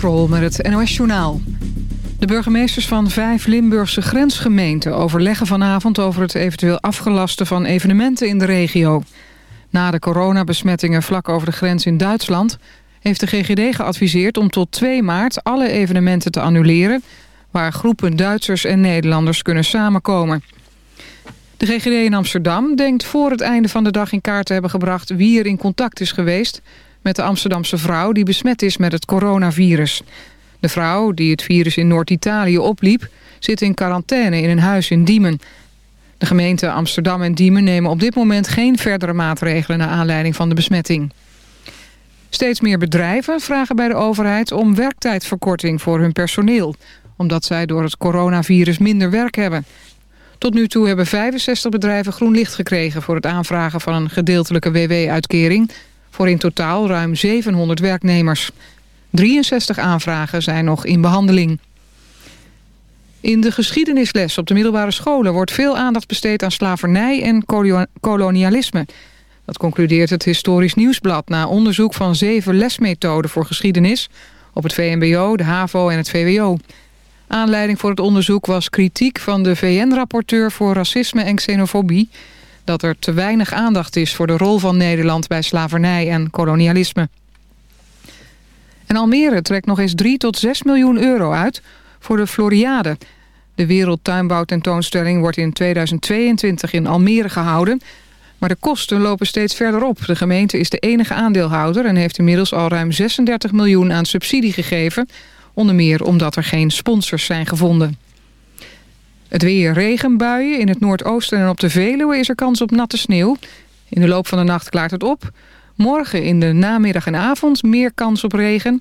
Met het NOS Journaal. De burgemeesters van vijf Limburgse grensgemeenten... overleggen vanavond over het eventueel afgelasten van evenementen in de regio. Na de coronabesmettingen vlak over de grens in Duitsland... heeft de GGD geadviseerd om tot 2 maart alle evenementen te annuleren... waar groepen Duitsers en Nederlanders kunnen samenkomen. De GGD in Amsterdam denkt voor het einde van de dag in kaart te hebben gebracht... wie er in contact is geweest met de Amsterdamse vrouw die besmet is met het coronavirus. De vrouw, die het virus in Noord-Italië opliep, zit in quarantaine in een huis in Diemen. De gemeenten Amsterdam en Diemen nemen op dit moment geen verdere maatregelen naar aanleiding van de besmetting. Steeds meer bedrijven vragen bij de overheid om werktijdverkorting voor hun personeel, omdat zij door het coronavirus minder werk hebben. Tot nu toe hebben 65 bedrijven groen licht gekregen voor het aanvragen van een gedeeltelijke WW-uitkering voor in totaal ruim 700 werknemers. 63 aanvragen zijn nog in behandeling. In de geschiedenisles op de middelbare scholen wordt veel aandacht besteed aan slavernij en kolonialisme. Dat concludeert het Historisch Nieuwsblad na onderzoek van zeven lesmethoden voor geschiedenis op het VMBO, de HAVO en het VWO. Aanleiding voor het onderzoek was kritiek van de VN-rapporteur voor racisme en xenofobie dat er te weinig aandacht is voor de rol van Nederland bij slavernij en kolonialisme. En Almere trekt nog eens 3 tot 6 miljoen euro uit voor de Floriade. De Wereldtuinbouwtentoonstelling wordt in 2022 in Almere gehouden... Maar de kosten lopen steeds verder op. De gemeente is de enige aandeelhouder... en heeft inmiddels al ruim 36 miljoen aan subsidie gegeven... onder meer omdat er geen sponsors zijn gevonden. Het weer regenbuien. In het noordoosten en op de Veluwe is er kans op natte sneeuw. In de loop van de nacht klaart het op. Morgen in de namiddag en avond meer kans op regen.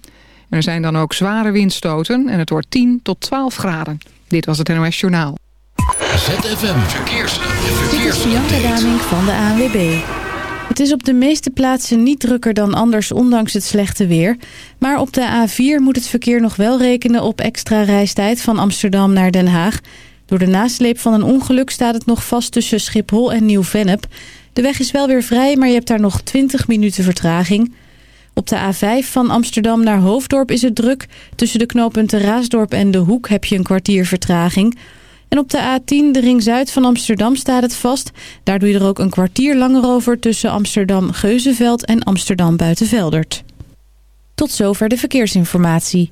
En er zijn dan ook zware windstoten en het wordt 10 tot 12 graden. Dit was het NOS Journaal. ZFM Verkeers. Verkeers. Dit is Bianca van de ANWB. Het is op de meeste plaatsen niet drukker dan anders, ondanks het slechte weer. Maar op de A4 moet het verkeer nog wel rekenen op extra reistijd van Amsterdam naar Den Haag... Door de nasleep van een ongeluk staat het nog vast tussen Schiphol en Nieuw-Vennep. De weg is wel weer vrij, maar je hebt daar nog 20 minuten vertraging. Op de A5 van Amsterdam naar Hoofddorp is het druk. Tussen de knooppunten Raasdorp en De Hoek heb je een kwartier vertraging. En op de A10, de ring zuid van Amsterdam, staat het vast. Daar doe je er ook een kwartier langer over tussen Amsterdam-Geuzenveld en Amsterdam-Buitenveldert. Tot zover de verkeersinformatie.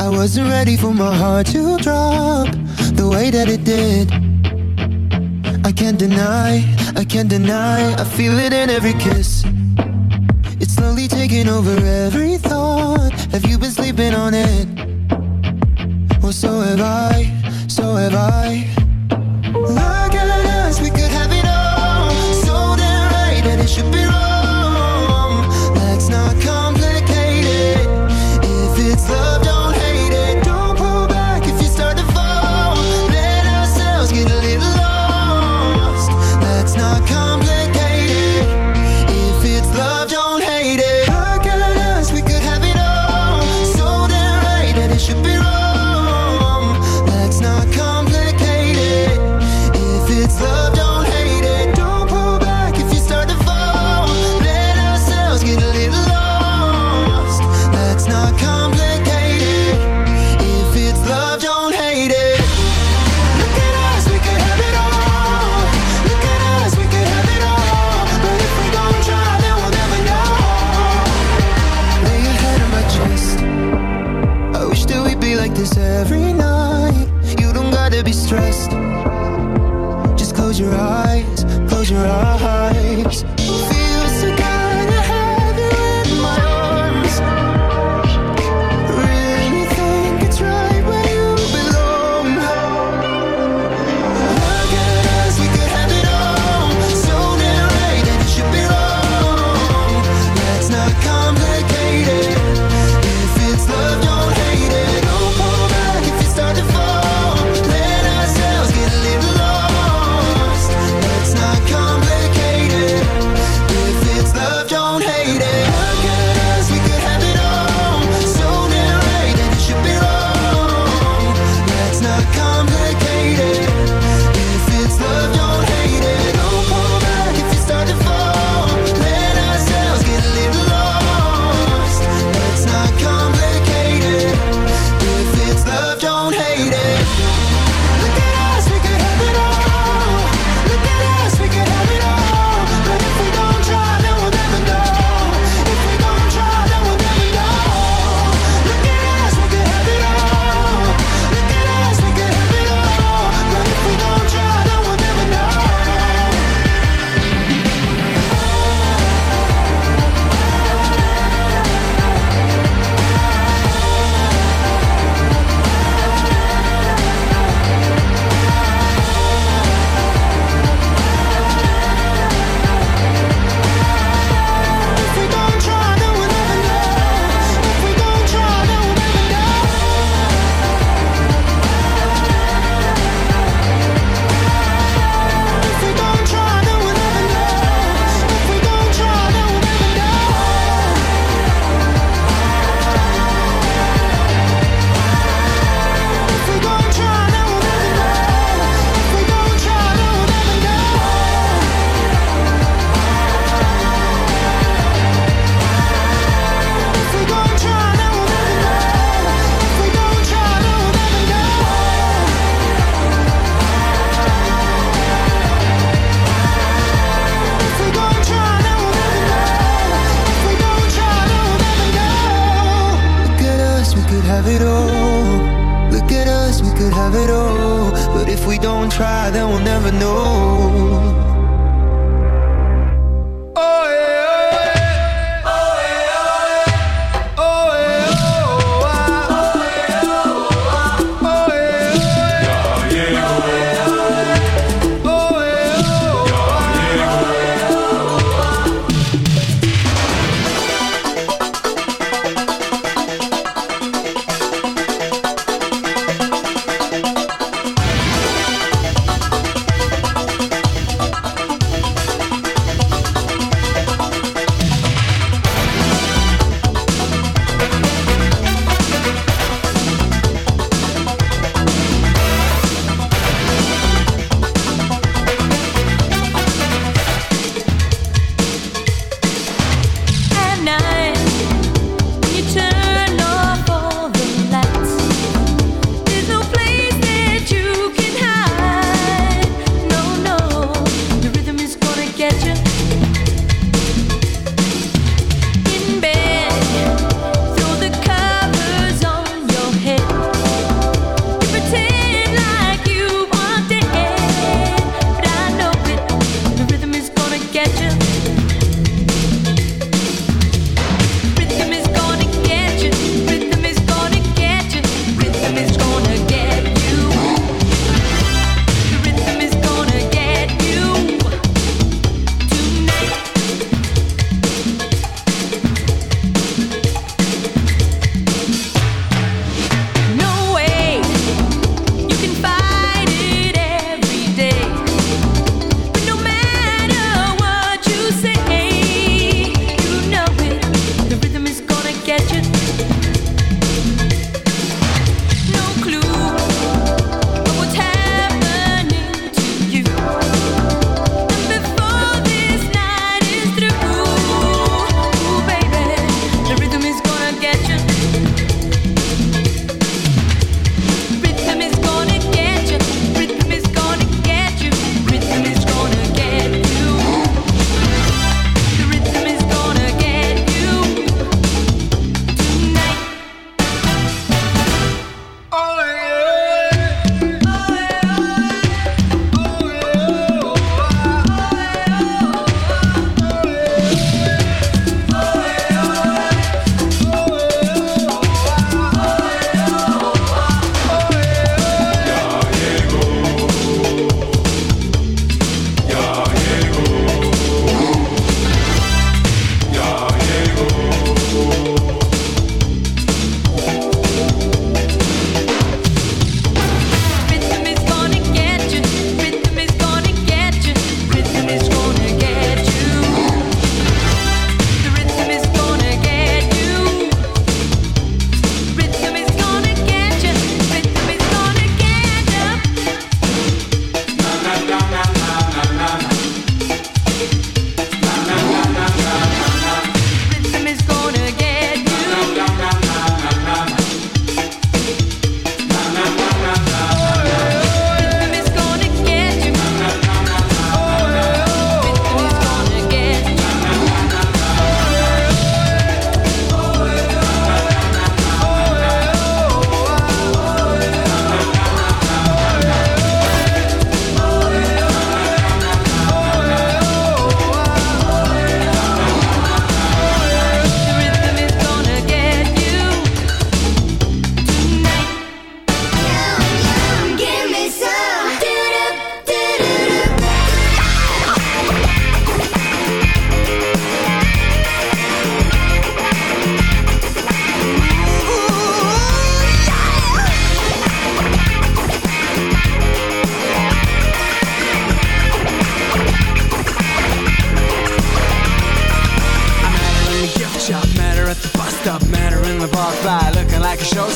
I wasn't ready for my heart to drop the way that it did. I can't deny, I can't deny, I feel it in every kiss. It's slowly taking over every thought. Have you been sleeping on it? Well, so have I, so have I. Look at us, we could have it all. So damn right, and it should be.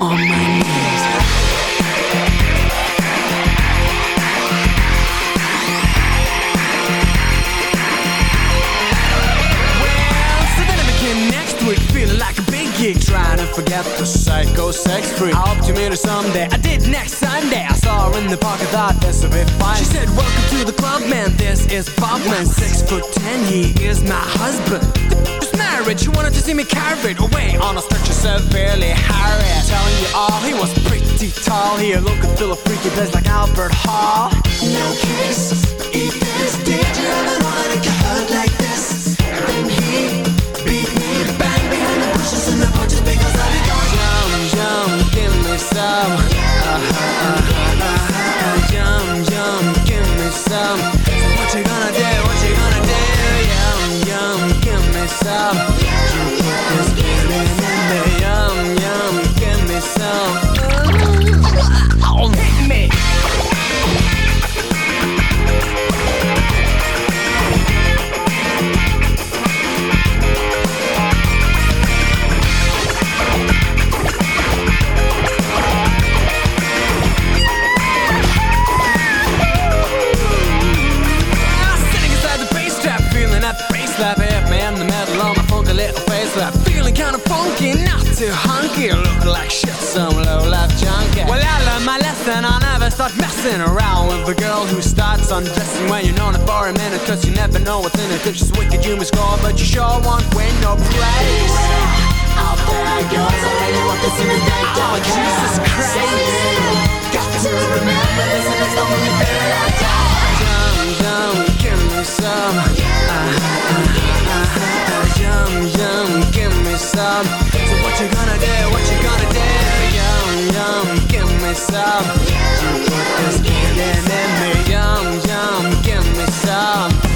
on my knees. geek trying to forget the psycho sex freak. I hope to meet her someday. I did next Sunday. I saw her in the park. I thought this would be fine. She said, "Welcome to the club, man. This is Bob, man. Six foot ten. He is my husband." marriage You wanted to see me carried away on a stretcher severely harried. Telling you all, he was pretty tall. He looked and feel a freaky place like Albert Hall. No kiss, eat this. Did you ever wanna get hurt like this? Then he beat me Bang behind the bushes in the bushes because I be going Yum, yum, give me some. Uh-huh, uh-huh, uh-huh. Yum, yum, give me some. So what you gonna do? know what's in. Cause she's wicked, you must call, but you sure won't win no place. want when or praise. Oh, Jesus Christ! Yum, yum, give me some. Ah, ah, ah, yum, yum, give me some. So what you gonna do, what you gonna do? Yum, yum, give me some. You put this feeling in me. Yum, yum, give me some.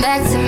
back to me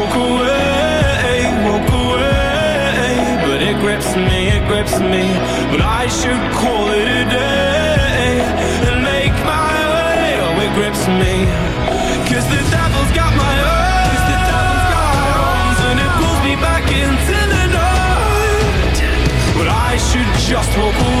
but I should call it a day and make my way oh, it grips the devil's got my arms, and it pulls me back into the night. But I should just walk away.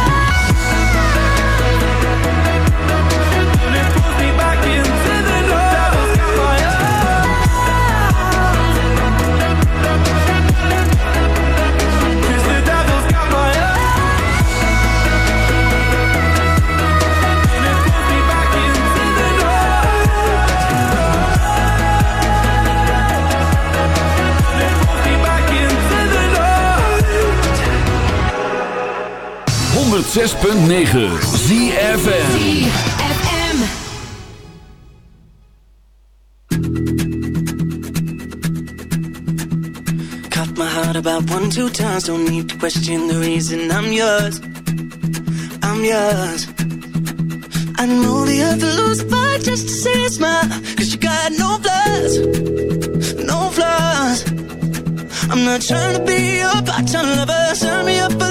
106.9 ZFM about one, two times. Don't need to question the reason I'm yours. I'm yours. I know the other lose but just to see a smile. Cause you got no flaws, no flaws. I'm not trying to be your part-time lover. Sign me up for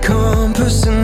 become personal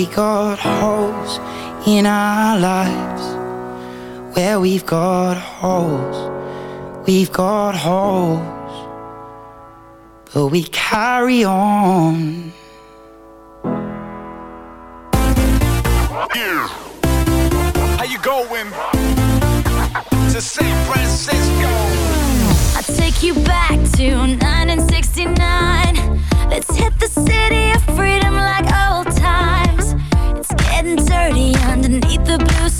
we got holes in our lives. Where we've got holes, we've got holes. But we carry on. How you going? to San Francisco. I'll take you back to 1969. Let's hit the city of freedom like old dirty underneath the blue sky.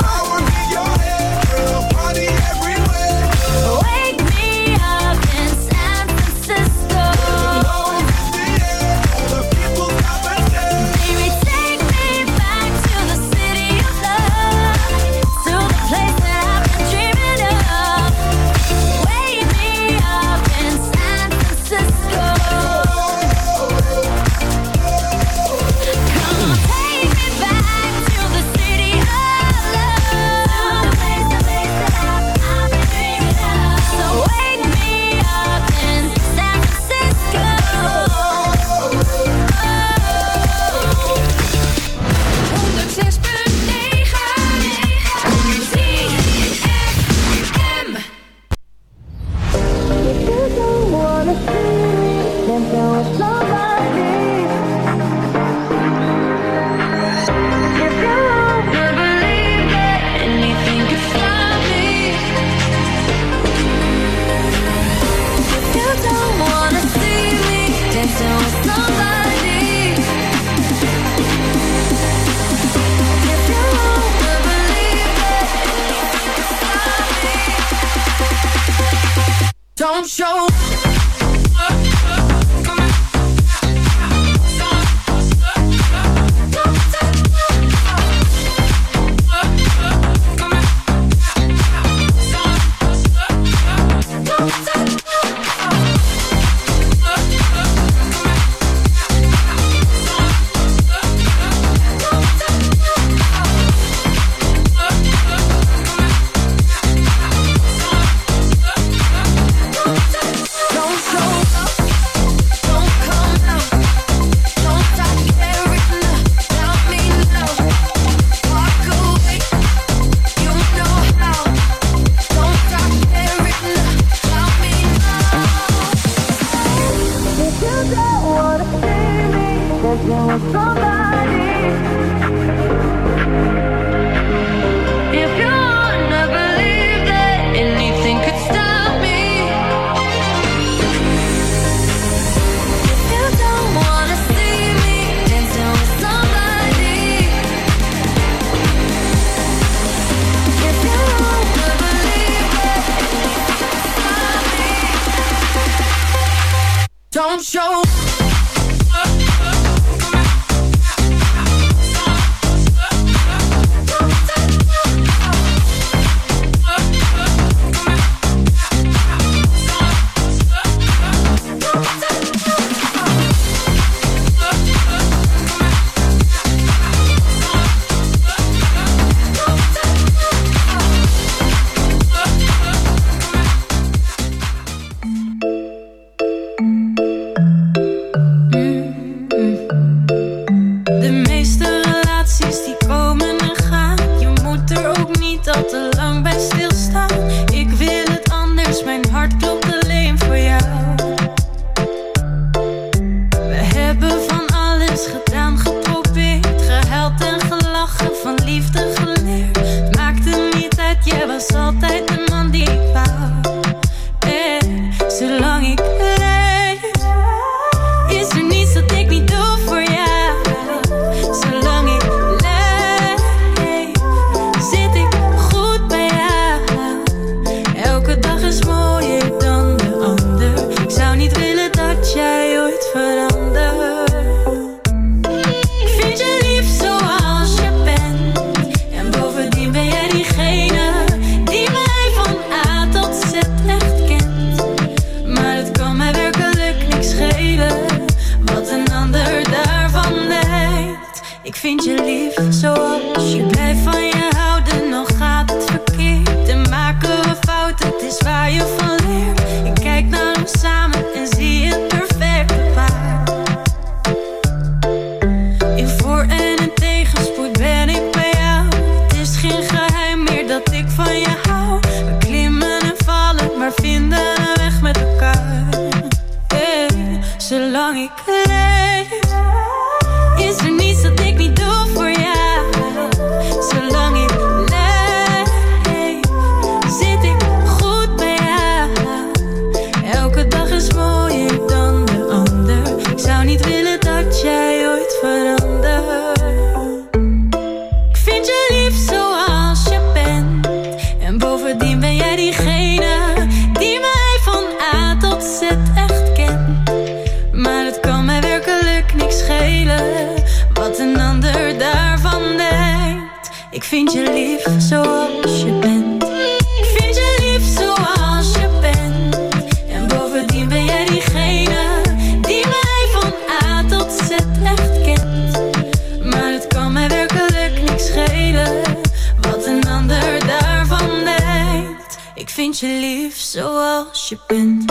Ik vind je lief zoals je bent. Ik vind je lief zoals je bent. En bovendien ben jij diegene die mij van A tot Z echt kent. Maar het kan mij werkelijk niks schelen wat een ander daarvan denkt. Ik vind je lief zoals je bent.